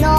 の